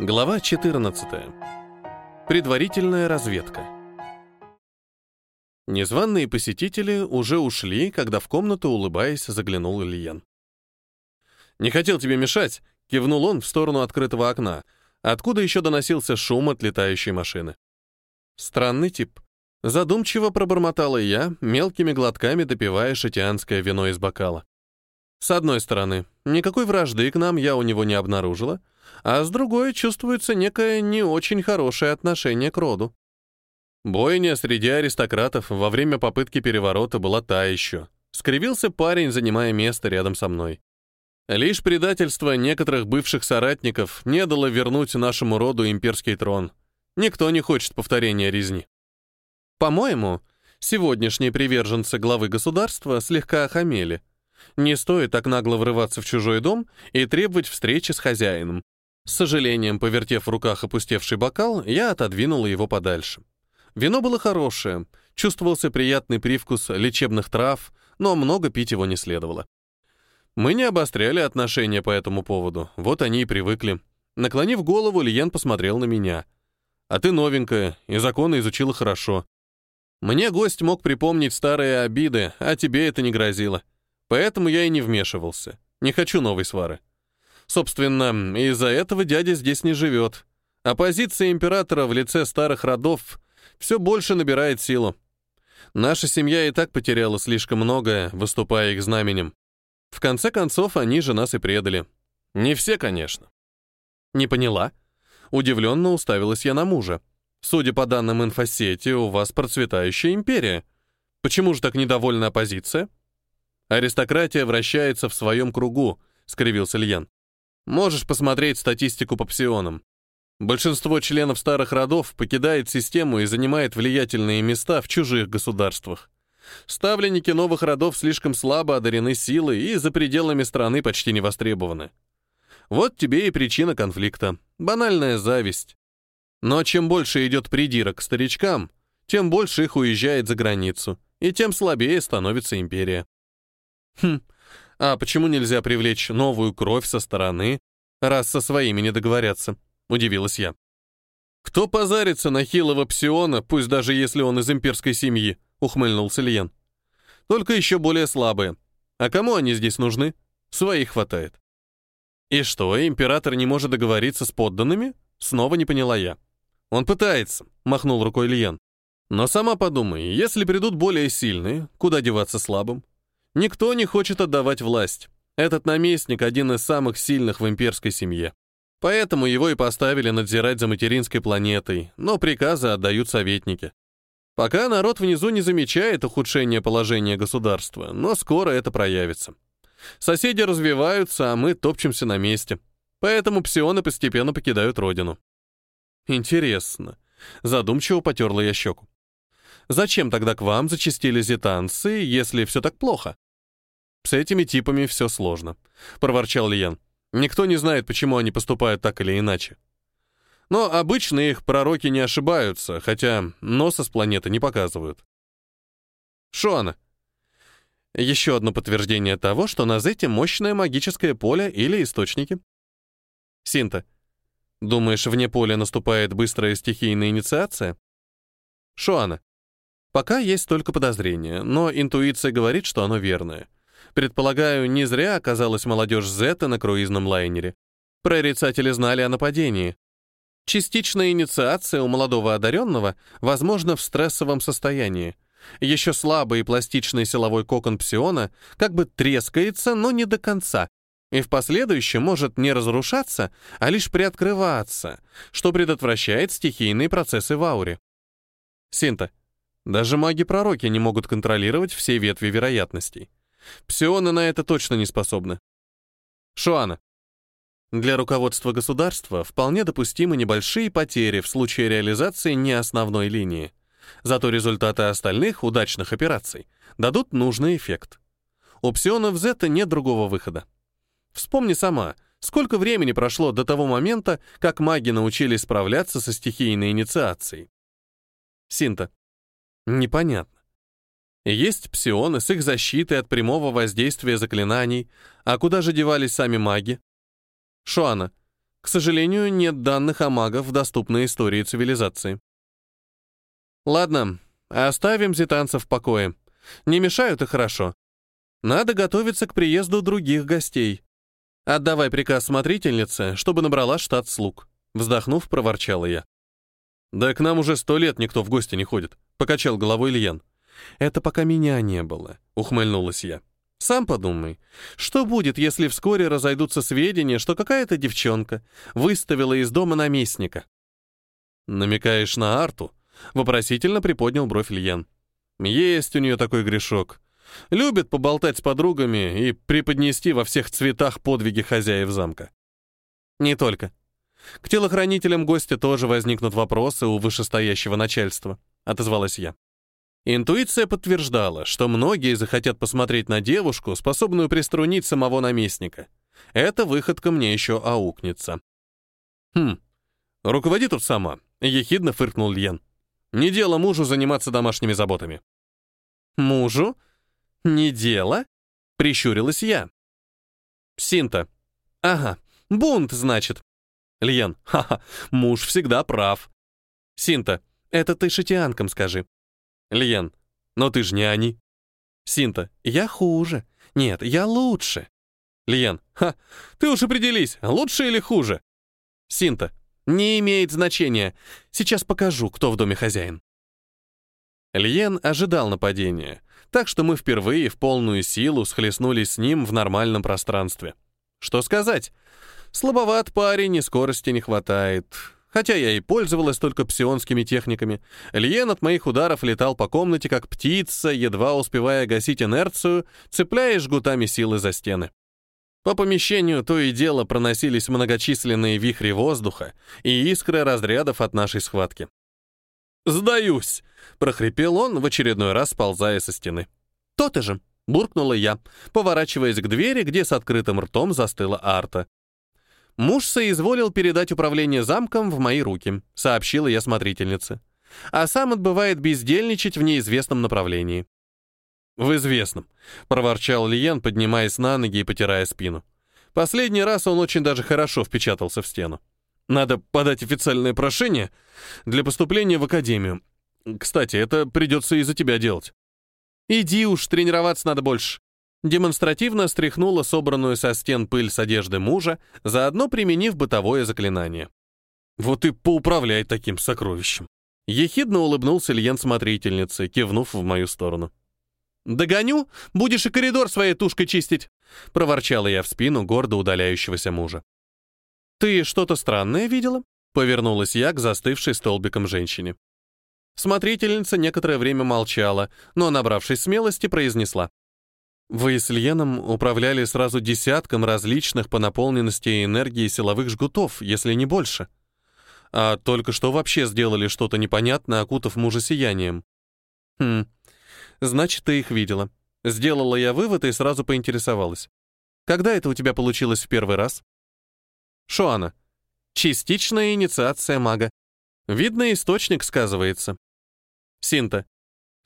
Глава 14. Предварительная разведка. Незваные посетители уже ушли, когда в комнату, улыбаясь, заглянул Ильян. «Не хотел тебе мешать», — кивнул он в сторону открытого окна, откуда еще доносился шум от летающей машины. Странный тип. Задумчиво пробормотала я, мелкими глотками допивая шатианское вино из бокала. С одной стороны, никакой вражды к нам я у него не обнаружила, а с другой чувствуется некое не очень хорошее отношение к роду. Бойня среди аристократов во время попытки переворота была та еще. Скривился парень, занимая место рядом со мной. Лишь предательство некоторых бывших соратников не дало вернуть нашему роду имперский трон. Никто не хочет повторения резни. По-моему, сегодняшние приверженцы главы государства слегка охамели. Не стоит так нагло врываться в чужой дом и требовать встречи с хозяином. С сожалением, повертев в руках опустевший бокал, я отодвинула его подальше. Вино было хорошее, чувствовался приятный привкус лечебных трав, но много пить его не следовало. Мы не обостряли отношения по этому поводу, вот они и привыкли. Наклонив голову, Лиен посмотрел на меня. «А ты новенькая, и законы изучила хорошо. Мне гость мог припомнить старые обиды, а тебе это не грозило. Поэтому я и не вмешивался. Не хочу новой свары. Собственно, из-за этого дядя здесь не живет. А позиция императора в лице старых родов все больше набирает силу. Наша семья и так потеряла слишком многое, выступая их знаменем. В конце концов, они же нас и предали. Не все, конечно. Не поняла. Удивленно уставилась я на мужа. Судя по данным инфосети, у вас процветающая империя. Почему же так недовольна оппозиция? Аристократия вращается в своем кругу, скривился Льян. Можешь посмотреть статистику по псионам. Большинство членов старых родов покидает систему и занимает влиятельные места в чужих государствах. Ставленники новых родов слишком слабо одарены силой и за пределами страны почти не востребованы. Вот тебе и причина конфликта. Банальная зависть. Но чем больше идет придирок к старичкам, тем больше их уезжает за границу, и тем слабее становится империя. Хм, а почему нельзя привлечь новую кровь со стороны, раз со своими не договорятся? Удивилась я. Кто позарится на хилого псиона, пусть даже если он из имперской семьи? Ухмыльнулся Лиен. Только еще более слабые. А кому они здесь нужны? Своих хватает. И что, император не может договориться с подданными? Снова не поняла я. Он пытается, махнул рукой Лиен. Но сама подумай, если придут более сильные, куда деваться слабым? Никто не хочет отдавать власть. Этот наместник один из самых сильных в имперской семье. Поэтому его и поставили надзирать за материнской планетой, но приказы отдают советники. Пока народ внизу не замечает ухудшения положения государства, но скоро это проявится. Соседи развиваются, а мы топчемся на месте. Поэтому псионы постепенно покидают родину. Интересно. Задумчиво потерла я щеку. Зачем тогда к вам зачастили зетанцы, если все так плохо? С этими типами все сложно, проворчал Лиен. Никто не знает, почему они поступают так или иначе. Но обычно их пророки не ошибаются, хотя носа с планеты не показывают. Шоана. Еще одно подтверждение того, что на Зете мощное магическое поле или источники. Синта. Думаешь, вне поля наступает быстрая стихийная инициация? Шоана. Пока есть только подозрение, но интуиция говорит, что оно верное. Предполагаю, не зря оказалась молодежь Зета на круизном лайнере. Прорицатели знали о нападении. Частичная инициация у молодого одаренного возможна в стрессовом состоянии. Еще слабый и пластичный силовой кокон псиона как бы трескается, но не до конца, и в последующем может не разрушаться, а лишь приоткрываться, что предотвращает стихийные процессы в ауре. Синта. Даже маги-пророки не могут контролировать все ветви вероятностей. Псионы на это точно не способны. Шуана. Для руководства государства вполне допустимы небольшие потери в случае реализации не основной линии. Зато результаты остальных удачных операций дадут нужный эффект. У псионов Зета нет другого выхода. Вспомни сама, сколько времени прошло до того момента, как маги научились справляться со стихийной инициацией. Синта. Непонятно. Есть псионы с их защитой от прямого воздействия заклинаний, а куда же девались сами маги? Шуана. К сожалению, нет данных о магах в доступной истории цивилизации. Ладно, оставим зитанцев в покое. Не мешают и хорошо. Надо готовиться к приезду других гостей. Отдавай приказ смотрительнице, чтобы набрала штат слуг. Вздохнув, проворчала я. «Да к нам уже сто лет никто в гости не ходит», — покачал головой Ильян. «Это пока меня не было», — ухмыльнулась я. «Сам подумай, что будет, если вскоре разойдутся сведения, что какая-то девчонка выставила из дома наместника?» «Намекаешь на Арту?» — вопросительно приподнял бровь Ильян. «Есть у нее такой грешок. Любит поболтать с подругами и преподнести во всех цветах подвиги хозяев замка». «Не только», к телохранителям гостя тоже возникнут вопросы у вышестоящего начальства, отозвалась я. Интуиция подтверждала, что многие захотят посмотреть на девушку, способную приструнить самого наместника. Эта выходка мне еще аукнется. Хм, руководи тут сама, ехидно фыркнул Льен. Не дело мужу заниматься домашними заботами. Мужу? Не дело? Прищурилась я. Синта. Ага, бунт, значит. Льен, ха-ха, муж всегда прав. Синта, это ты шатианкам скажи. Льен, но ты ж не они. Синта, я хуже. Нет, я лучше. Льен, ха, ты уж определись, лучше или хуже. Синта, не имеет значения. Сейчас покажу, кто в доме хозяин. Льен ожидал нападения, так что мы впервые в полную силу схлестнулись с ним в нормальном пространстве. Что сказать? Слабоват парень, и скорости не хватает. Хотя я и пользовалась только псионскими техниками, Льен от моих ударов летал по комнате, как птица, едва успевая гасить инерцию, цепляя жгутами силы за стены. По помещению то и дело проносились многочисленные вихри воздуха и искры разрядов от нашей схватки. «Сдаюсь!» — прохрипел он, в очередной раз ползая со стены. «То-то же!» — буркнула я, поворачиваясь к двери, где с открытым ртом застыла Арта. Муж соизволил передать управление замком в мои руки, сообщила я смотрительнице. А сам отбывает бездельничать в неизвестном направлении. «В известном», — проворчал Лиен, поднимаясь на ноги и потирая спину. Последний раз он очень даже хорошо впечатался в стену. Надо подать официальное прошение для поступления в академию. Кстати, это придется из-за тебя делать. Иди уж, тренироваться надо больше. Демонстративно стряхнула собранную со стен пыль с одежды мужа, заодно применив бытовое заклинание. «Вот и поуправляй таким сокровищем!» Ехидно улыбнулся Ильен смотрительнице, кивнув в мою сторону. «Догоню, будешь и коридор своей тушкой чистить!» — проворчала я в спину гордо удаляющегося мужа. «Ты что-то странное видела?» — повернулась я к застывшей столбиком женщине. Смотрительница некоторое время молчала, но, набравшись смелости, произнесла. Вы с Льеном управляли сразу десятком различных по наполненности энергии силовых жгутов, если не больше. А только что вообще сделали что-то непонятное, окутав мужа сиянием. Хм, значит, ты их видела. Сделала я вывод и сразу поинтересовалась. Когда это у тебя получилось в первый раз? Шоана. Частичная инициация мага. Видно, источник сказывается. Синта.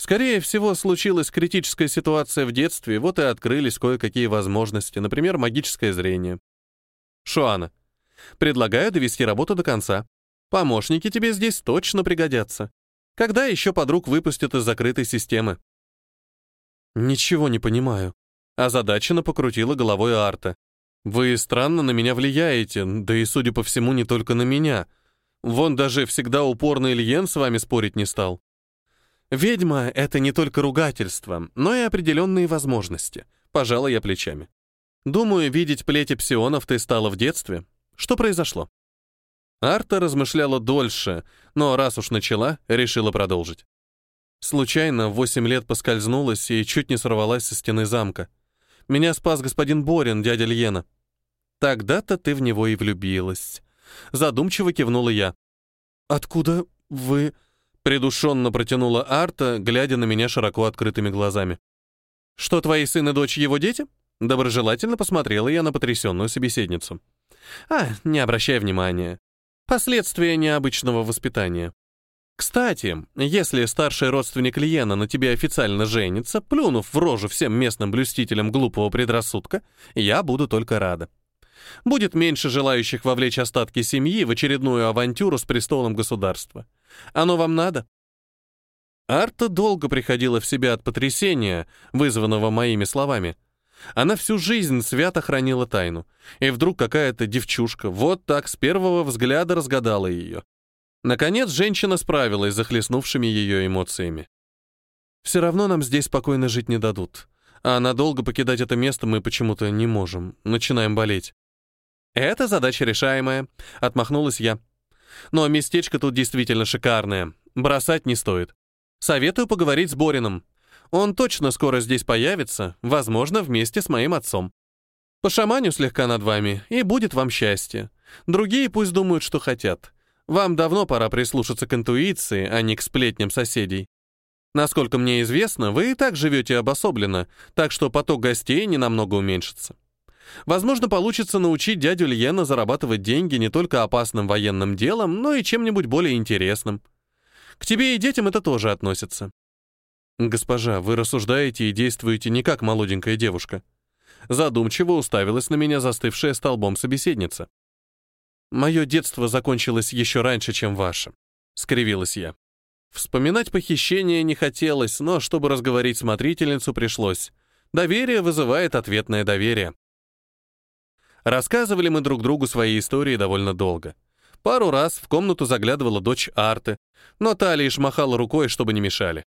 Скорее всего, случилась критическая ситуация в детстве, вот и открылись кое-какие возможности, например, магическое зрение. Шуана. Предлагаю довести работу до конца. Помощники тебе здесь точно пригодятся. Когда еще подруг выпустят из закрытой системы? Ничего не понимаю. Озадаченно покрутила головой Арта. Вы странно на меня влияете, да и, судя по всему, не только на меня. Вон даже всегда упорный Ильен с вами спорить не стал. Ведьма — это не только ругательство, но и определенные возможности. Пожалуй, я плечами. Думаю, видеть плети псионов ты стала в детстве. Что произошло? Арта размышляла дольше, но раз уж начала, решила продолжить. Случайно в восемь лет поскользнулась и чуть не сорвалась со стены замка. Меня спас господин Борин, дядя Льена. Тогда-то ты в него и влюбилась. Задумчиво кивнула я. Откуда вы... Придушенно протянула Арта, глядя на меня широко открытыми глазами. «Что, твои сын и дочь его дети?» Доброжелательно посмотрела я на потрясенную собеседницу. «А, не обращай внимания. Последствия необычного воспитания. Кстати, если старший родственник Лиена на тебе официально женится, плюнув в рожу всем местным блюстителям глупого предрассудка, я буду только рада. Будет меньше желающих вовлечь остатки семьи в очередную авантюру с престолом государства. Оно вам надо? Арта долго приходила в себя от потрясения, вызванного моими словами. Она всю жизнь свято хранила тайну, и вдруг какая-то девчушка вот так с первого взгляда разгадала ее. Наконец женщина справилась с захлестнувшими ее эмоциями. «Все равно нам здесь спокойно жить не дадут, а надолго покидать это место мы почему-то не можем, начинаем болеть». «Это задача решаемая», — отмахнулась я. «Но местечко тут действительно шикарное, бросать не стоит. Советую поговорить с Борином. Он точно скоро здесь появится, возможно, вместе с моим отцом. Пошаманю слегка над вами, и будет вам счастье. Другие пусть думают, что хотят. Вам давно пора прислушаться к интуиции, а не к сплетням соседей. Насколько мне известно, вы и так живете обособленно, так что поток гостей ненамного уменьшится. Возможно, получится научить дядю Льена зарабатывать деньги не только опасным военным делом, но и чем-нибудь более интересным. К тебе и детям это тоже относится. Госпожа, вы рассуждаете и действуете не как молоденькая девушка. Задумчиво уставилась на меня застывшая столбом собеседница. Мое детство закончилось еще раньше, чем ваше. Скривилась я. Вспоминать похищение не хотелось, но чтобы разговорить смотрительницу пришлось. Доверие вызывает ответное доверие. Рассказывали мы друг другу свои истории довольно долго. Пару раз в комнату заглядывала дочь Арты, но та лишь махала рукой, чтобы не мешали.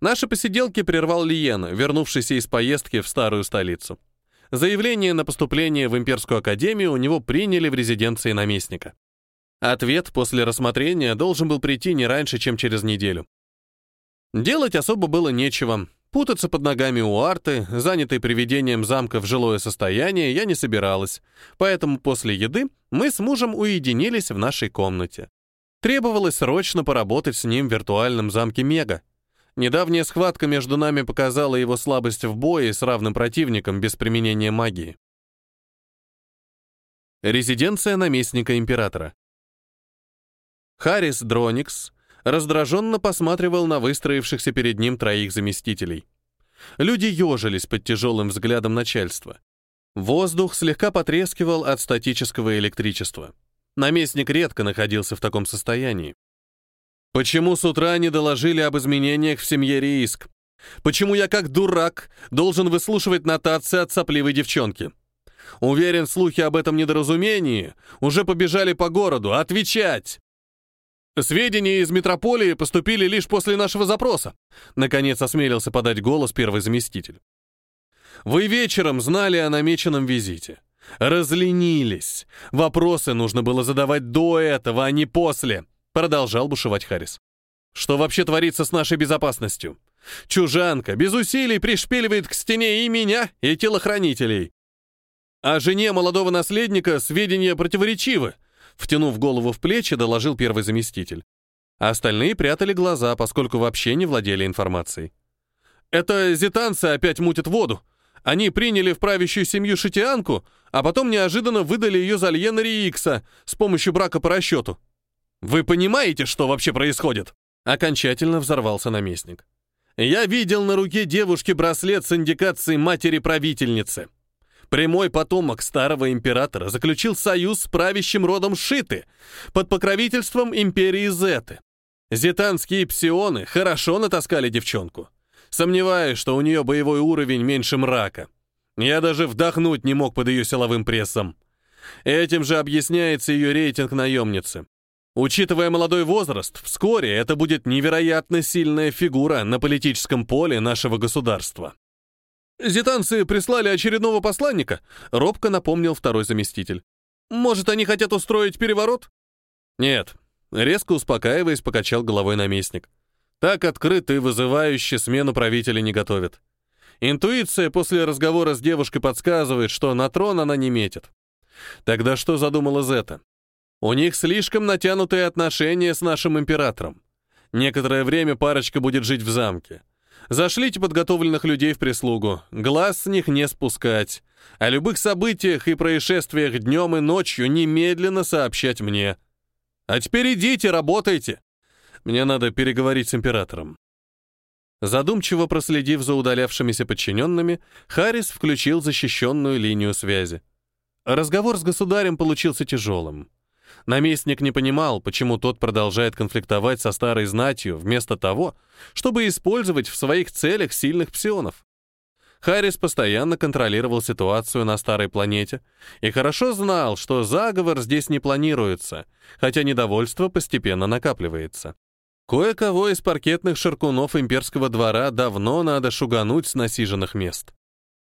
Наши посиделки прервал Лиена, вернувшийся из поездки в старую столицу. Заявление на поступление в Имперскую академию у него приняли в резиденции наместника. Ответ после рассмотрения должен был прийти не раньше, чем через неделю. Делать особо было нечего. Путаться под ногами у арты, занятой приведением замка в жилое состояние, я не собиралась, поэтому после еды мы с мужем уединились в нашей комнате. Требовалось срочно поработать с ним в виртуальном замке Мега. Недавняя схватка между нами показала его слабость в бое с равным противником без применения магии. Резиденция наместника императора. Харрис Дроникс раздраженно посматривал на выстроившихся перед ним троих заместителей. Люди ежились под тяжелым взглядом начальства. Воздух слегка потрескивал от статического электричества. Наместник редко находился в таком состоянии. Почему с утра не доложили об изменениях в семье Рииск? Почему я, как дурак, должен выслушивать нотации от сопливой девчонки? Уверен, слухи об этом недоразумении уже побежали по городу. Отвечать! Сведения из метрополии поступили лишь после нашего запроса. Наконец осмелился подать голос первый заместитель. Вы вечером знали о намеченном визите. Разленились. Вопросы нужно было задавать до этого, а не после. Продолжал бушевать Харрис. Что вообще творится с нашей безопасностью? Чужанка без усилий пришпиливает к стене и меня, и телохранителей. О жене молодого наследника сведения противоречивы, Втянув голову в плечи, доложил первый заместитель. А остальные прятали глаза, поскольку вообще не владели информацией. «Это зитанцы опять мутят воду. Они приняли в правящую семью шитианку, а потом неожиданно выдали ее за Льена Риикса с помощью брака по расчету. Вы понимаете, что вообще происходит?» Окончательно взорвался наместник. «Я видел на руке девушки браслет с индикацией матери-правительницы. Прямой потомок старого императора заключил союз с правящим родом Шиты под покровительством империи Зеты. Зетанские псионы хорошо натаскали девчонку. Сомневаюсь, что у нее боевой уровень меньше мрака. Я даже вдохнуть не мог под ее силовым прессом. Этим же объясняется ее рейтинг наемницы. Учитывая молодой возраст, вскоре это будет невероятно сильная фигура на политическом поле нашего государства. «Зитанцы прислали очередного посланника», — робко напомнил второй заместитель. «Может, они хотят устроить переворот?» «Нет», — резко успокаиваясь, покачал головой наместник. «Так открыто и вызывающе смену правителя не готовят. Интуиция после разговора с девушкой подсказывает, что на трон она не метит. Тогда что задумала Зета? У них слишком натянутые отношения с нашим императором. Некоторое время парочка будет жить в замке. Зашлите подготовленных людей в прислугу, глаз с них не спускать. О любых событиях и происшествиях днем и ночью немедленно сообщать мне. А теперь идите, работайте. Мне надо переговорить с императором. Задумчиво проследив за удалявшимися подчиненными, Харрис включил защищенную линию связи. Разговор с государем получился тяжелым. Наместник не понимал, почему тот продолжает конфликтовать со старой знатью, вместо того, чтобы использовать в своих целях сильных псионов. Харрис постоянно контролировал ситуацию на старой планете и хорошо знал, что заговор здесь не планируется, хотя недовольство постепенно накапливается. Кое-кого из паркетных шаркунов имперского двора давно надо шугануть с насиженных мест.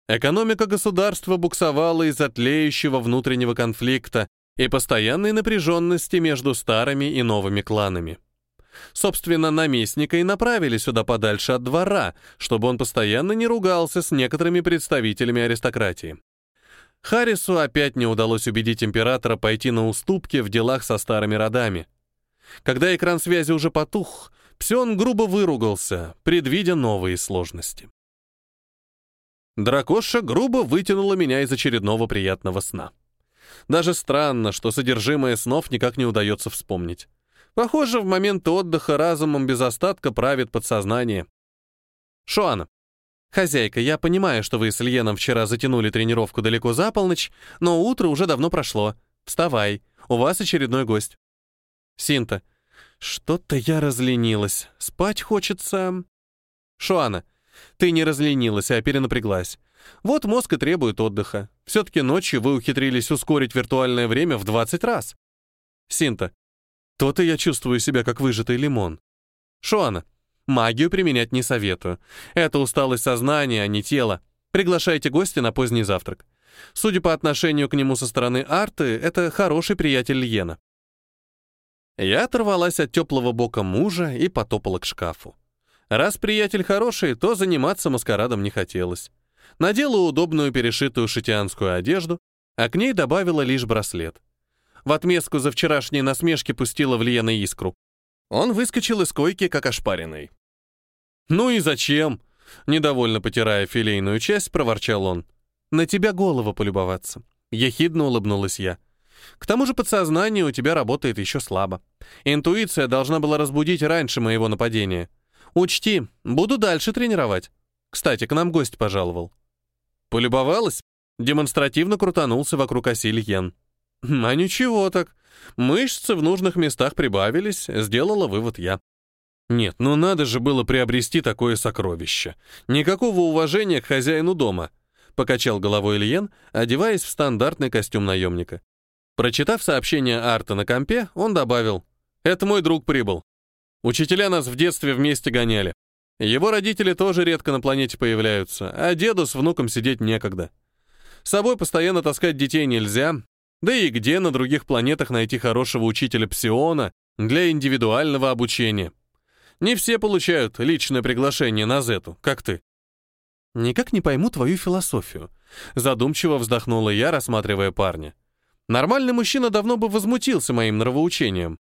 Экономика государства буксовала из-за тлеющего внутреннего конфликта и постоянной напряженности между старыми и новыми кланами. Собственно, наместника и направили сюда подальше от двора, чтобы он постоянно не ругался с некоторыми представителями аристократии. Харрису опять не удалось убедить императора пойти на уступки в делах со старыми родами. Когда экран связи уже потух, Псион грубо выругался, предвидя новые сложности. Дракоша грубо вытянула меня из очередного приятного сна. Даже странно, что содержимое снов никак не удается вспомнить. Похоже, в момент отдыха разумом без остатка правит подсознание. Шуана. Хозяйка, я понимаю, что вы с Ильеном вчера затянули тренировку далеко за полночь, но утро уже давно прошло. Вставай, у вас очередной гость. Синта. Что-то я разленилась. Спать хочется... Шуана. Ты не разленилась, а перенапряглась. Вот мозг и требует отдыха. Все-таки ночью вы ухитрились ускорить виртуальное время в 20 раз. Синта. То-то я чувствую себя как выжатый лимон. Шуана. Магию применять не советую. Это усталость сознания, а не тела. Приглашайте гостя на поздний завтрак. Судя по отношению к нему со стороны Арты, это хороший приятель Льена. Я оторвалась от теплого бока мужа и потопала к шкафу. Раз приятель хороший, то заниматься маскарадом не хотелось. Надела удобную перешитую шитианскую одежду, а к ней добавила лишь браслет. В отместку за вчерашние насмешки пустила в Лена искру. Он выскочил из койки, как ошпаренный. «Ну и зачем?» Недовольно потирая филейную часть, проворчал он. «На тебя голову полюбоваться». Ехидно улыбнулась я. «К тому же подсознание у тебя работает еще слабо. Интуиция должна была разбудить раньше моего нападения. Учти, буду дальше тренировать. Кстати, к нам гость пожаловал». «Полюбовалась?» Демонстративно крутанулся вокруг оси Льен. А ничего так. Мышцы в нужных местах прибавились, сделала вывод я. Нет, ну надо же было приобрести такое сокровище. Никакого уважения к хозяину дома. Покачал головой Ильен, одеваясь в стандартный костюм наемника. Прочитав сообщение Арта на компе, он добавил, «Это мой друг прибыл. Учителя нас в детстве вместе гоняли. Его родители тоже редко на планете появляются, а деду с внуком сидеть некогда. С собой постоянно таскать детей нельзя, да и где на других планетах найти хорошего учителя псиона для индивидуального обучения? Не все получают личное приглашение на Зету, как ты. Никак не пойму твою философию. Задумчиво вздохнула я, рассматривая парня. Нормальный мужчина давно бы возмутился моим нравоучением.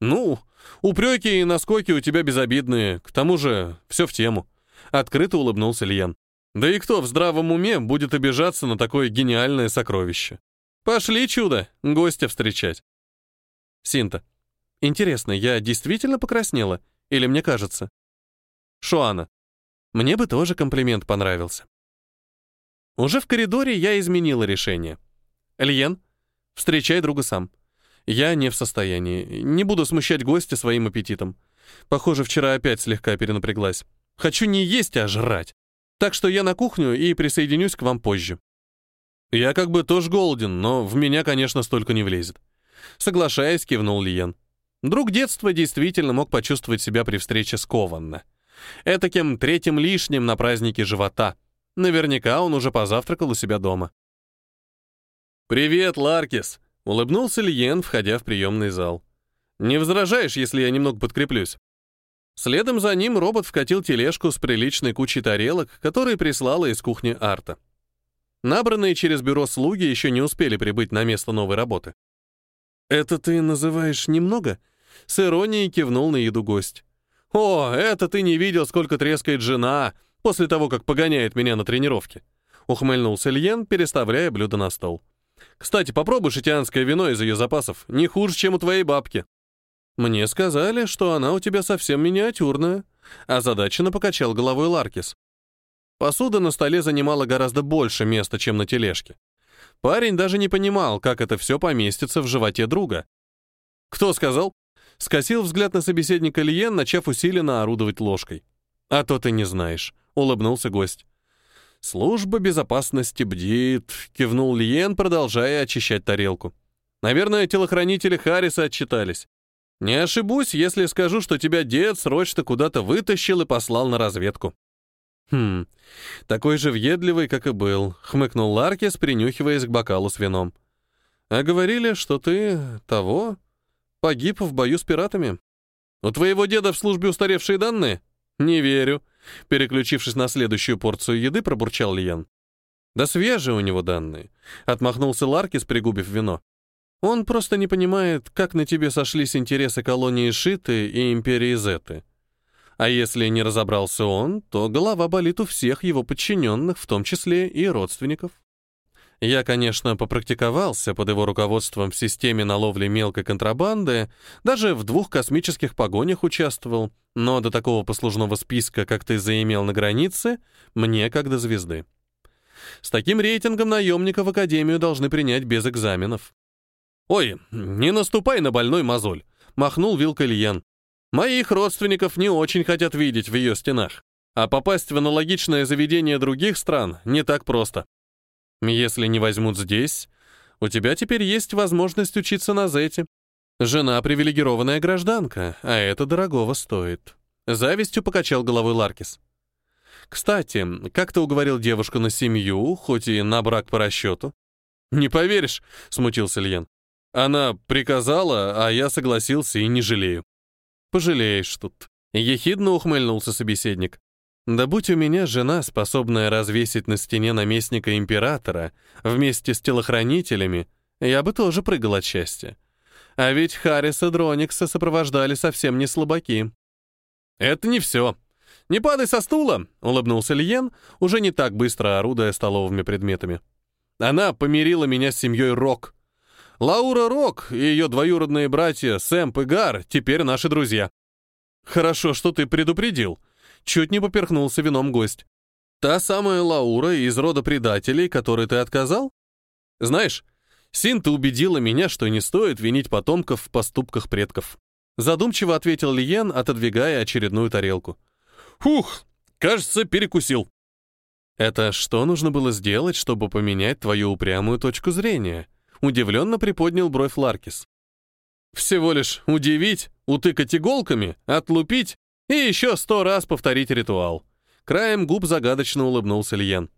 Ну, упреки и наскоки у тебя безобидные, к тому же все в тему. Открыто улыбнулся Льен. Да и кто в здравом уме будет обижаться на такое гениальное сокровище? Пошли, чудо, гостя встречать. Синта. Интересно, я действительно покраснела? Или мне кажется? Шуана. Мне бы тоже комплимент понравился. Уже в коридоре я изменила решение. Льен, встречай друга сам. Я не в состоянии. Не буду смущать гостя своим аппетитом. Похоже, вчера опять слегка перенапряглась. Хочу не есть, а жрать. Так что я на кухню и присоединюсь к вам позже. Я как бы тоже голоден, но в меня, конечно, столько не влезет. Соглашаясь, кивнул Лиен. Друг детства действительно мог почувствовать себя при встрече с Кованна. Этаким третьим лишним на празднике живота. Наверняка он уже позавтракал у себя дома. «Привет, Ларкис!» — улыбнулся Лиен, входя в приемный зал. «Не возражаешь, если я немного подкреплюсь?» Следом за ним робот вкатил тележку с приличной кучей тарелок, которые прислала из кухни Арта. Набранные через бюро слуги еще не успели прибыть на место новой работы. «Это ты называешь немного?» С иронией кивнул на еду гость. «О, это ты не видел, сколько трескает жена после того, как погоняет меня на тренировке!» Ухмыльнулся Льен, переставляя блюдо на стол. «Кстати, попробуй шитианское вино из ее запасов. Не хуже, чем у твоей бабки». «Мне сказали, что она у тебя совсем миниатюрная», озадаченно покачал головой Ларкис. Посуда на столе занимала гораздо больше места, чем на тележке. Парень даже не понимал, как это все поместится в животе друга. «Кто сказал?» Скосил взгляд на собеседника Лиен, начав усиленно орудовать ложкой. «А то ты не знаешь», — улыбнулся гость. «Служба безопасности бдит», — кивнул Лиен, продолжая очищать тарелку. «Наверное, телохранители Харриса отчитались. Не ошибусь, если скажу, что тебя дед срочно куда-то вытащил и послал на разведку». «Хм, такой же въедливый, как и был», — хмыкнул Ларкис, принюхиваясь к бокалу с вином. «А говорили, что ты того погиб в бою с пиратами. У твоего деда в службе устаревшие данные? Не верю». Переключившись на следующую порцию еды, пробурчал Лиен. «Да свежие у него данные», — отмахнулся Ларкис, пригубив вино. «Он просто не понимает, как на тебе сошлись интересы колонии Шиты и империи Зеты». А если не разобрался он, то голова болит у всех его подчиненных, в том числе и родственников. Я, конечно, попрактиковался под его руководством в системе на ловле мелкой контрабанды, даже в двух космических погонях участвовал, но до такого послужного списка, как ты заимел на границе, мне как до звезды. С таким рейтингом наемника в Академию должны принять без экзаменов. «Ой, не наступай на больной мозоль», — махнул вилкой Льен. Моих родственников не очень хотят видеть в ее стенах, а попасть в аналогичное заведение других стран не так просто. Если не возьмут здесь, у тебя теперь есть возможность учиться на Зете. Жена привилегированная гражданка, а это дорогого стоит. Завистью покачал головой Ларкис. Кстати, как ты уговорил девушку на семью, хоть и на брак по расчету? Не поверишь, смутился Льен. Она приказала, а я согласился и не жалею. Пожалеешь тут. Ехидно ухмыльнулся собеседник. Да будь у меня жена, способная развесить на стене наместника императора вместе с телохранителями, я бы тоже прыгал от счастья. А ведь Харриса Дроникса сопровождали совсем не слабаки. «Это не все. Не падай со стула!» — улыбнулся Льен, уже не так быстро орудуя столовыми предметами. «Она помирила меня с семьей Рок. Лаура Рок и ее двоюродные братья Сэмп и Гар теперь наши друзья. Хорошо, что ты предупредил. Чуть не поперхнулся вином гость. Та самая Лаура из рода предателей, которой ты отказал? Знаешь, Синта убедила меня, что не стоит винить потомков в поступках предков. Задумчиво ответил Лиен, отодвигая очередную тарелку. Фух, кажется, перекусил. Это что нужно было сделать, чтобы поменять твою упрямую точку зрения? Удивленно приподнял бровь Ларкис. Всего лишь удивить, утыкать иголками, отлупить и еще сто раз повторить ритуал. Краем губ загадочно улыбнулся Льен.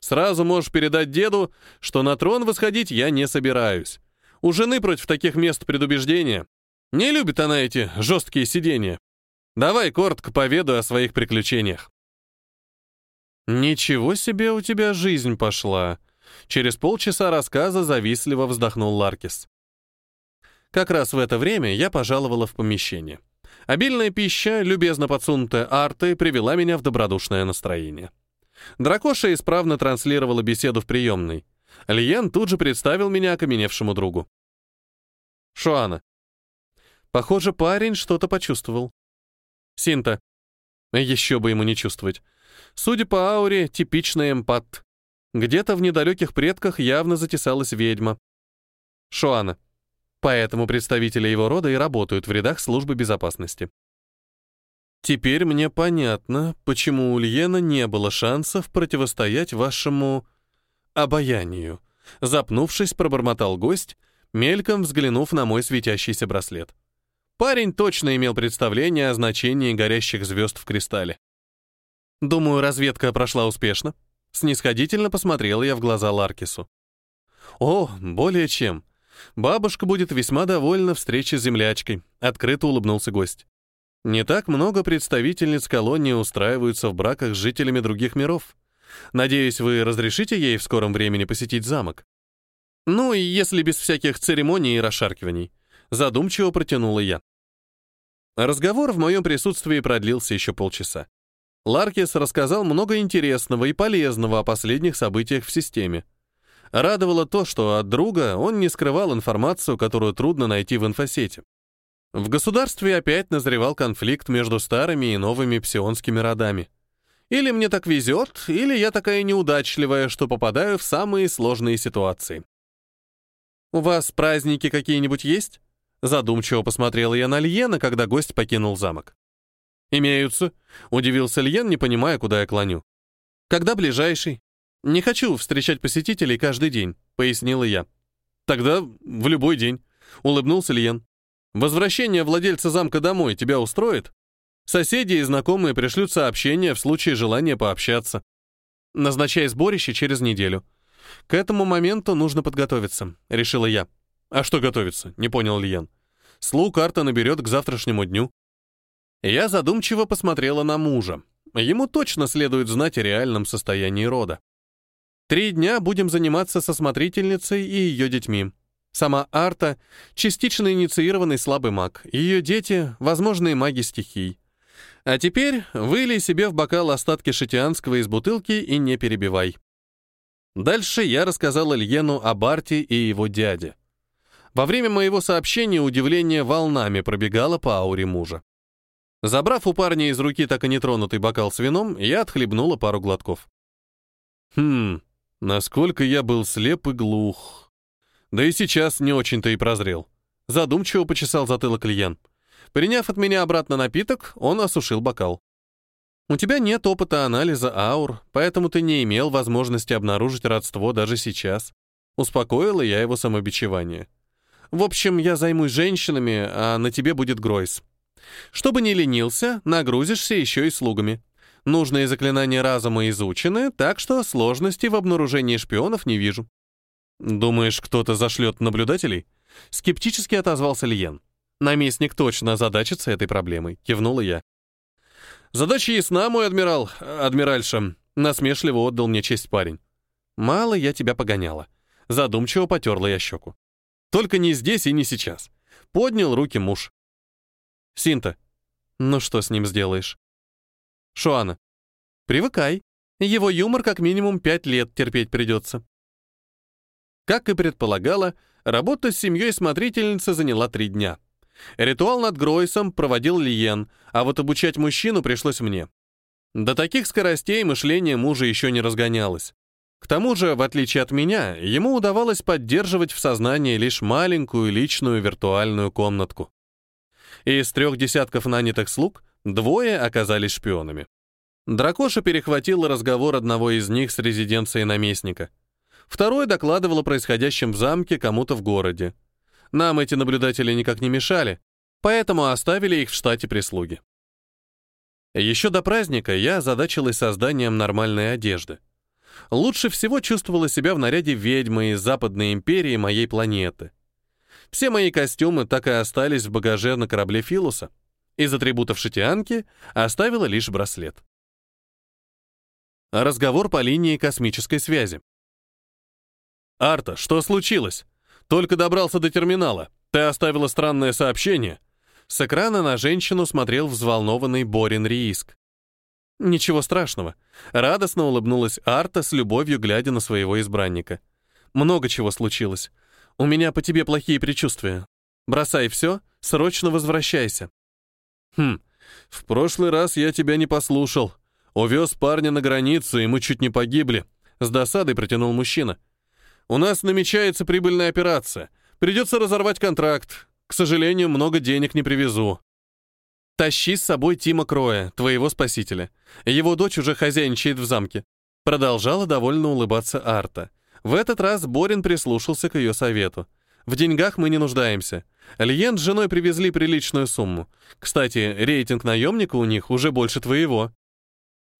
Сразу можешь передать деду, что на трон восходить я не собираюсь. У жены против таких мест предубеждения. Не любит она эти жесткие сидения. Давай коротко поведу о своих приключениях. «Ничего себе у тебя жизнь пошла!» Через полчаса рассказа завистливо вздохнул Ларкис. Как раз в это время я пожаловала в помещение. Обильная пища, любезно подсунутая артой, привела меня в добродушное настроение. Дракоша исправно транслировала беседу в приемной. Лиен тут же представил меня окаменевшему другу. Шуана. Похоже, парень что-то почувствовал. Синта. Еще бы ему не чувствовать. Судя по ауре, типичный эмпат. Где-то в недалеких предках явно затесалась ведьма. Шуана. Поэтому представители его рода и работают в рядах службы безопасности. Теперь мне понятно, почему у Ульена не было шансов противостоять вашему обаянию. Запнувшись, пробормотал гость, мельком взглянув на мой светящийся браслет. Парень точно имел представление о значении горящих звезд в кристалле. Думаю, разведка прошла успешно. Снисходительно посмотрел я в глаза Ларкису. «О, более чем. Бабушка будет весьма довольна встречей с землячкой», — открыто улыбнулся гость. «Не так много представительниц колонии устраиваются в браках с жителями других миров. Надеюсь, вы разрешите ей в скором времени посетить замок?» «Ну, и если без всяких церемоний и расшаркиваний», — задумчиво протянула я. Разговор в моем присутствии продлился еще полчаса. Ларкис рассказал много интересного и полезного о последних событиях в системе. Радовало то, что от друга он не скрывал информацию, которую трудно найти в инфосете. В государстве опять назревал конфликт между старыми и новыми псионскими родами. Или мне так везет, или я такая неудачливая, что попадаю в самые сложные ситуации. «У вас праздники какие-нибудь есть?» Задумчиво посмотрела я на Льена, когда гость покинул замок. «Имеются», — удивился Льен, не понимая, куда я клоню. «Когда ближайший?» «Не хочу встречать посетителей каждый день», — пояснила я. «Тогда в любой день», — улыбнулся Льен. «Возвращение владельца замка домой тебя устроит? Соседи и знакомые пришлют сообщение в случае желания пообщаться. Назначай сборище через неделю. К этому моменту нужно подготовиться», — решила я. «А что готовиться?» — не понял Льен. «Слуг карта наберет к завтрашнему дню». Я задумчиво посмотрела на мужа. Ему точно следует знать о реальном состоянии рода. Три дня будем заниматься со смотрительницей и ее детьми. Сама Арта — частично инициированный слабый маг, ее дети — возможные маги стихий. А теперь вылей себе в бокал остатки шитианского из бутылки и не перебивай. Дальше я рассказал Ильену об Арте и его дяде. Во время моего сообщения удивление волнами пробегало по ауре мужа. Забрав у парня из руки так и нетронутый бокал с вином, я отхлебнула пару глотков. Хм, Насколько я был слеп и глух. Да и сейчас не очень-то и прозрел. Задумчиво почесал затылок Льян. Приняв от меня обратно напиток, он осушил бокал. У тебя нет опыта анализа аур, поэтому ты не имел возможности обнаружить родство даже сейчас. Успокоила я его самобичевание. В общем, я займусь женщинами, а на тебе будет Гройс. Чтобы не ленился, нагрузишься еще и слугами. Нужные заклинания разума изучены, так что сложностей в обнаружении шпионов не вижу. Думаешь, кто-то зашлет наблюдателей? Скептически отозвался Лиен. Наместник точно озадачится этой проблемой, кивнула я. Задача ясна, мой адмирал, адмиральша, насмешливо отдал мне честь парень. Мало я тебя погоняла. Задумчиво потерла я щеку. Только не здесь и не сейчас. Поднял руки муж. Синта, ну что с ним сделаешь? Шуана. Привыкай. Его юмор как минимум пять лет терпеть придется. Как и предполагала, работа с семьей смотрительницы заняла три дня. Ритуал над Гройсом проводил Лиен, а вот обучать мужчину пришлось мне. До таких скоростей мышление мужа еще не разгонялось. К тому же, в отличие от меня, ему удавалось поддерживать в сознании лишь маленькую личную виртуальную комнатку. Из трех десятков нанятых слуг Двое оказались шпионами. Дракоша перехватила разговор одного из них с резиденцией наместника. Второй докладывал о происходящем в замке кому-то в городе. Нам эти наблюдатели никак не мешали, поэтому оставили их в штате прислуги. Еще до праздника я озадачилась созданием нормальной одежды. Лучше всего чувствовала себя в наряде ведьмы из Западной империи моей планеты. Все мои костюмы так и остались в багаже на корабле Филуса — из атрибутов шитианки оставила лишь браслет. Разговор по линии космической связи. «Арта, что случилось? Только добрался до терминала. Ты оставила странное сообщение». С экрана на женщину смотрел взволнованный Борин Рииск. «Ничего страшного». Радостно улыбнулась Арта с любовью, глядя на своего избранника. «Много чего случилось. У меня по тебе плохие предчувствия. Бросай все, срочно возвращайся. «Хм, в прошлый раз я тебя не послушал. Увез парня на границу, и мы чуть не погибли». С досадой протянул мужчина. «У нас намечается прибыльная операция. Придется разорвать контракт. К сожалению, много денег не привезу». «Тащи с собой Тима Кроя, твоего спасителя. Его дочь уже хозяйничает в замке». Продолжала довольно улыбаться Арта. В этот раз Борин прислушался к ее совету. В деньгах мы не нуждаемся. Льен с женой привезли приличную сумму. Кстати, рейтинг наемника у них уже больше твоего.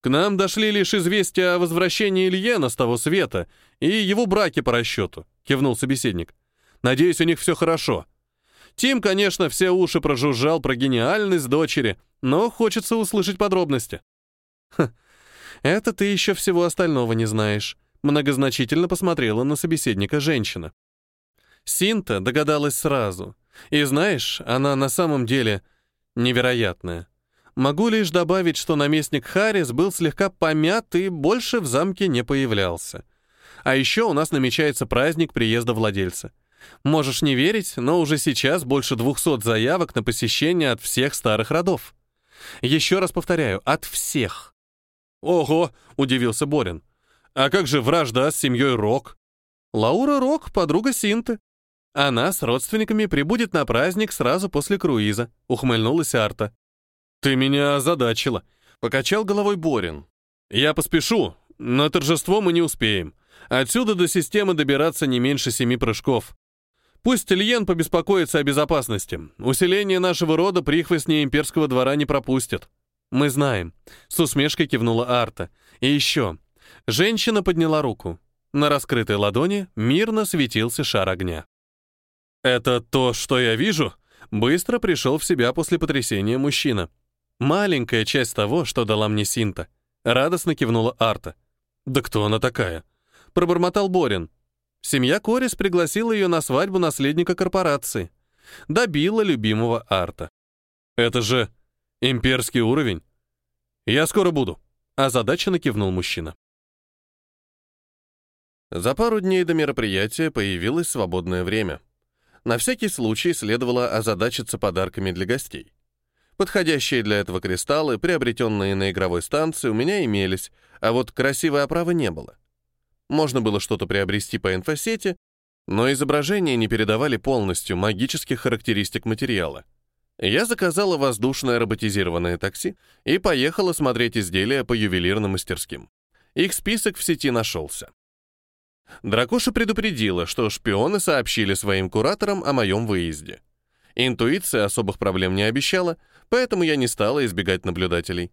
К нам дошли лишь известия о возвращении Ильена с того света и его браке по расчету», — кивнул собеседник. «Надеюсь, у них все хорошо. Тим, конечно, все уши прожужжал про гениальность дочери, но хочется услышать подробности». «Ха, это ты еще всего остального не знаешь», — многозначительно посмотрела на собеседника женщина. Синта догадалась сразу. И знаешь, она на самом деле невероятная. Могу лишь добавить, что наместник Харрис был слегка помят и больше в замке не появлялся. А еще у нас намечается праздник приезда владельца. Можешь не верить, но уже сейчас больше 200 заявок на посещение от всех старых родов. Еще раз повторяю, от всех. «Ого!» — удивился Борин. «А как же вражда с семьей Рок?» «Лаура Рок — подруга Синты. Она с родственниками прибудет на праздник сразу после круиза», — ухмыльнулась Арта. «Ты меня озадачила», — покачал головой Борин. «Я поспешу. На торжество мы не успеем. Отсюда до системы добираться не меньше семи прыжков. Пусть Ильен побеспокоится о безопасности. Усиление нашего рода прихвостней имперского двора не пропустят». «Мы знаем», — с усмешкой кивнула Арта. «И еще». Женщина подняла руку. На раскрытой ладони мирно светился шар огня. «Это то, что я вижу?» Быстро пришел в себя после потрясения мужчина. «Маленькая часть того, что дала мне Синта». Радостно кивнула Арта. «Да кто она такая?» Пробормотал Борин. Семья Корис пригласила ее на свадьбу наследника корпорации. Добила любимого Арта. «Это же имперский уровень. Я скоро буду», — озадаченно кивнул мужчина. За пару дней до мероприятия появилось свободное время. На всякий случай следовало озадачиться подарками для гостей. Подходящие для этого кристаллы, приобретенные на игровой станции, у меня имелись, а вот красивой оправы не было. Можно было что-то приобрести по инфосети, но изображения не передавали полностью магических характеристик материала. Я заказала воздушное роботизированное такси и поехала смотреть изделия по ювелирным мастерским. Их список в сети нашелся. Дракоша предупредила, что шпионы сообщили своим кураторам о моем выезде. Интуиция особых проблем не обещала, поэтому я не стала избегать наблюдателей.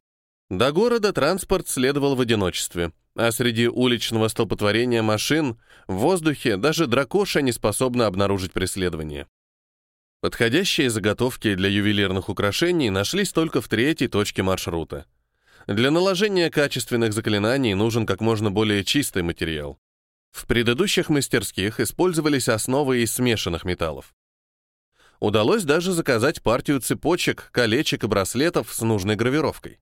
До города транспорт следовал в одиночестве, а среди уличного столпотворения машин в воздухе даже дракоша не способна обнаружить преследование. Подходящие заготовки для ювелирных украшений нашлись только в третьей точке маршрута. Для наложения качественных заклинаний нужен как можно более чистый материал. В предыдущих мастерских использовались основы из смешанных металлов. Удалось даже заказать партию цепочек, колечек и браслетов с нужной гравировкой.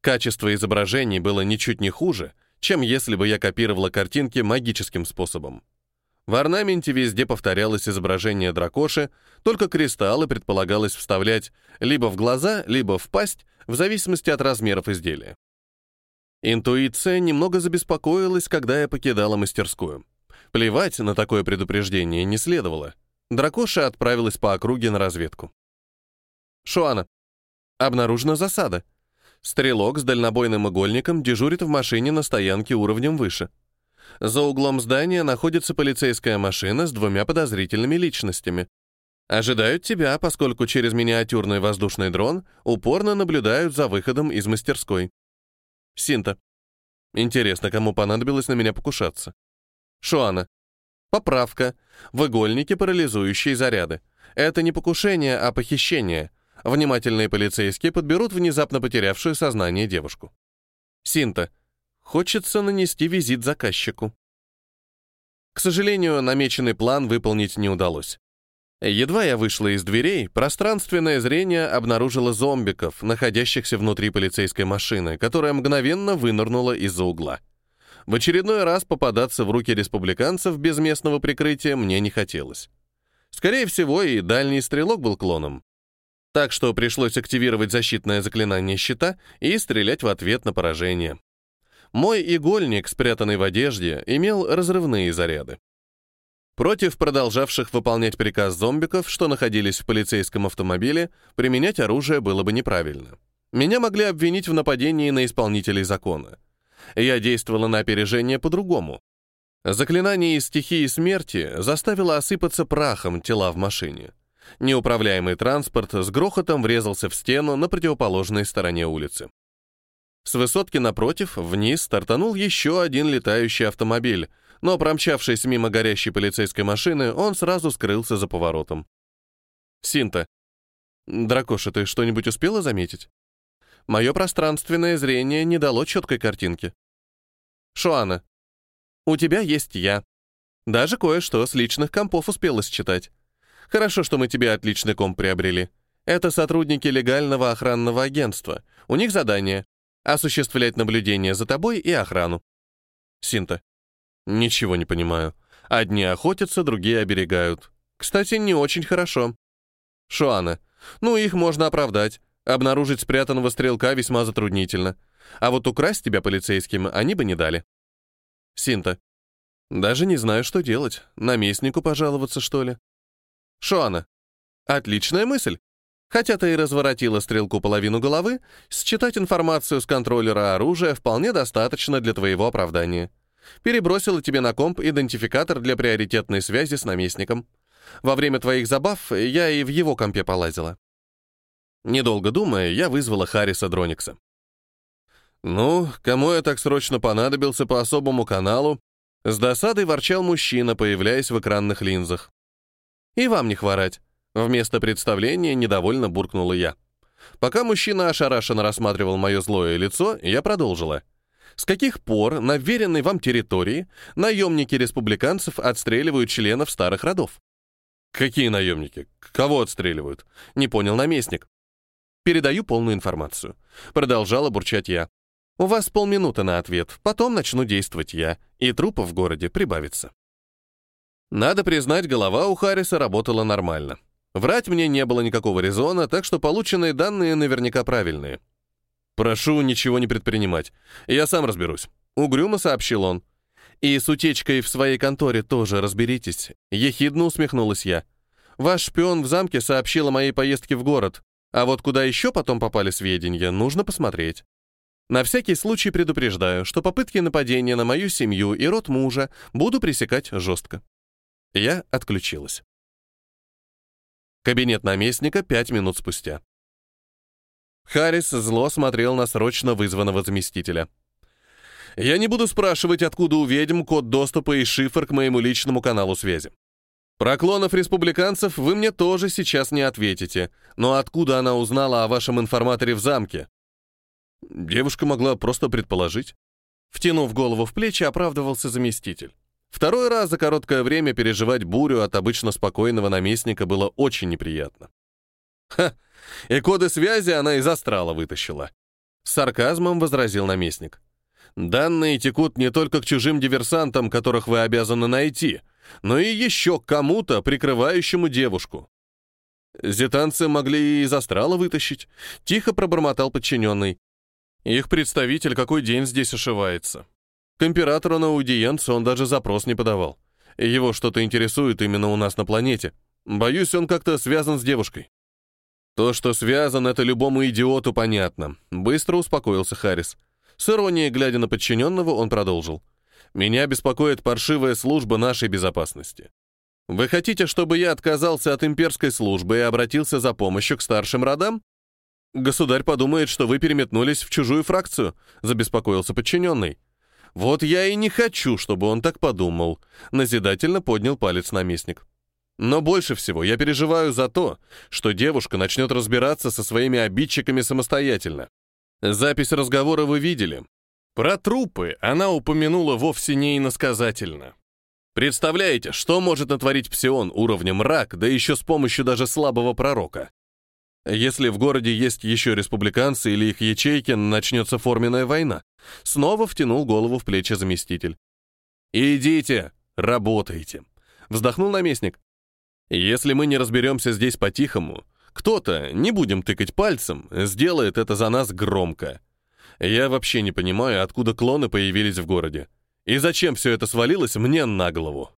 Качество изображений было ничуть не хуже, чем если бы я копировала картинки магическим способом. В орнаменте везде повторялось изображение дракоши, только кристаллы предполагалось вставлять либо в глаза, либо в пасть, в зависимости от размеров изделия. Интуиция немного забеспокоилась, когда я покидала мастерскую. Плевать на такое предупреждение не следовало. Дракоша отправилась по округе на разведку. Шуана. Обнаружена засада. Стрелок с дальнобойным игольником дежурит в машине на стоянке уровнем выше. За углом здания находится полицейская машина с двумя подозрительными личностями. Ожидают тебя, поскольку через миниатюрный воздушный дрон упорно наблюдают за выходом из мастерской. Синта. Интересно, кому понадобилось на меня покушаться? Шуана. Поправка. В игольнике парализующие заряды. Это не покушение, а похищение. Внимательные полицейские подберут внезапно потерявшую сознание девушку. Синта. Хочется нанести визит заказчику. К сожалению, намеченный план выполнить не удалось. Едва я вышла из дверей, пространственное зрение обнаружило зомбиков, находящихся внутри полицейской машины, которая мгновенно вынырнула из-за угла. В очередной раз попадаться в руки республиканцев без местного прикрытия мне не хотелось. Скорее всего, и дальний стрелок был клоном. Так что пришлось активировать защитное заклинание щита и стрелять в ответ на поражение. Мой игольник, спрятанный в одежде, имел разрывные заряды. Против продолжавших выполнять приказ зомбиков, что находились в полицейском автомобиле, применять оружие было бы неправильно. Меня могли обвинить в нападении на исполнителей закона. Я действовала на опережение по-другому. Заклинание из стихии смерти заставило осыпаться прахом тела в машине. Неуправляемый транспорт с грохотом врезался в стену на противоположной стороне улицы. С высотки напротив вниз стартанул еще один летающий автомобиль, но, промчавшись мимо горящей полицейской машины, он сразу скрылся за поворотом. Синта. Дракоша, ты что-нибудь успела заметить? Мое пространственное зрение не дало четкой картинки. Шуана. У тебя есть я. Даже кое-что с личных компов успела считать. Хорошо, что мы тебе отличный комп приобрели. Это сотрудники легального охранного агентства. У них задание — осуществлять наблюдение за тобой и охрану. Синта. Ничего не понимаю. Одни охотятся, другие оберегают. Кстати, не очень хорошо. Шуана. Ну, их можно оправдать. Обнаружить спрятанного стрелка весьма затруднительно. А вот украсть тебя полицейским они бы не дали. Синта. Даже не знаю, что делать. Наместнику пожаловаться, что ли? Шоана. Отличная мысль. Хотя ты и разворотила стрелку половину головы, считать информацию с контроллера оружия вполне достаточно для твоего оправдания. Перебросила тебе на комп идентификатор для приоритетной связи с наместником. Во время твоих забав я и в его компе полазила. Недолго думая, я вызвала Харриса Дроникса. «Ну, кому я так срочно понадобился по особому каналу?» С досадой ворчал мужчина, появляясь в экранных линзах. «И вам не хворать. Вместо представления недовольно буркнула я. Пока мужчина ошарашенно рассматривал мое злое лицо, я продолжила. С каких пор на веренной вам территории наемники республиканцев отстреливают членов старых родов? Какие наемники? Кого отстреливают? Не понял наместник. Передаю полную информацию. Продолжала бурчать я. У вас полминуты на ответ, потом начну действовать я, и трупов в городе прибавится. Надо признать, голова у Харриса работала нормально. Врать мне не было никакого резона, так что полученные данные наверняка правильные. «Прошу ничего не предпринимать. Я сам разберусь», — угрюмо сообщил он. «И с утечкой в своей конторе тоже разберитесь», — ехидно усмехнулась я. «Ваш шпион в замке сообщил о моей поездке в город, а вот куда еще потом попали сведения, нужно посмотреть. На всякий случай предупреждаю, что попытки нападения на мою семью и род мужа буду пресекать жестко». Я отключилась. Кабинет наместника пять минут спустя. Харрис зло смотрел на срочно вызванного заместителя. «Я не буду спрашивать, откуда у ведьм код доступа и шифр к моему личному каналу связи. Про клонов республиканцев вы мне тоже сейчас не ответите, но откуда она узнала о вашем информаторе в замке?» Девушка могла просто предположить. Втянув голову в плечи, оправдывался заместитель. Второй раз за короткое время переживать бурю от обычно спокойного наместника было очень неприятно. «Ха! И коды связи она из астрала вытащила!» С сарказмом возразил наместник. «Данные текут не только к чужим диверсантам, которых вы обязаны найти, но и еще к кому-то, прикрывающему девушку. Зетанцы могли и из астрала вытащить», — тихо пробормотал подчиненный. «Их представитель какой день здесь ошивается?» К императору на аудиенцию он даже запрос не подавал. Его что-то интересует именно у нас на планете. Боюсь, он как-то связан с девушкой. То, что связан, это любому идиоту понятно. Быстро успокоился Харрис. С иронией, глядя на подчиненного, он продолжил. «Меня беспокоит паршивая служба нашей безопасности. Вы хотите, чтобы я отказался от имперской службы и обратился за помощью к старшим родам? Государь подумает, что вы переметнулись в чужую фракцию», — забеспокоился подчиненный. «Вот я и не хочу, чтобы он так подумал», — назидательно поднял палец наместник. «Но больше всего я переживаю за то, что девушка начнет разбираться со своими обидчиками самостоятельно. Запись разговора вы видели. Про трупы она упомянула вовсе не иносказательно. Представляете, что может натворить псион уровнем рак, да еще с помощью даже слабого пророка? Если в городе есть еще республиканцы или их ячейки, начнется форменная война. Снова втянул голову в плечи заместитель. «Идите, работайте», — вздохнул наместник. «Если мы не разберемся здесь по-тихому, кто-то, не будем тыкать пальцем, сделает это за нас громко. Я вообще не понимаю, откуда клоны появились в городе. И зачем все это свалилось мне на голову?»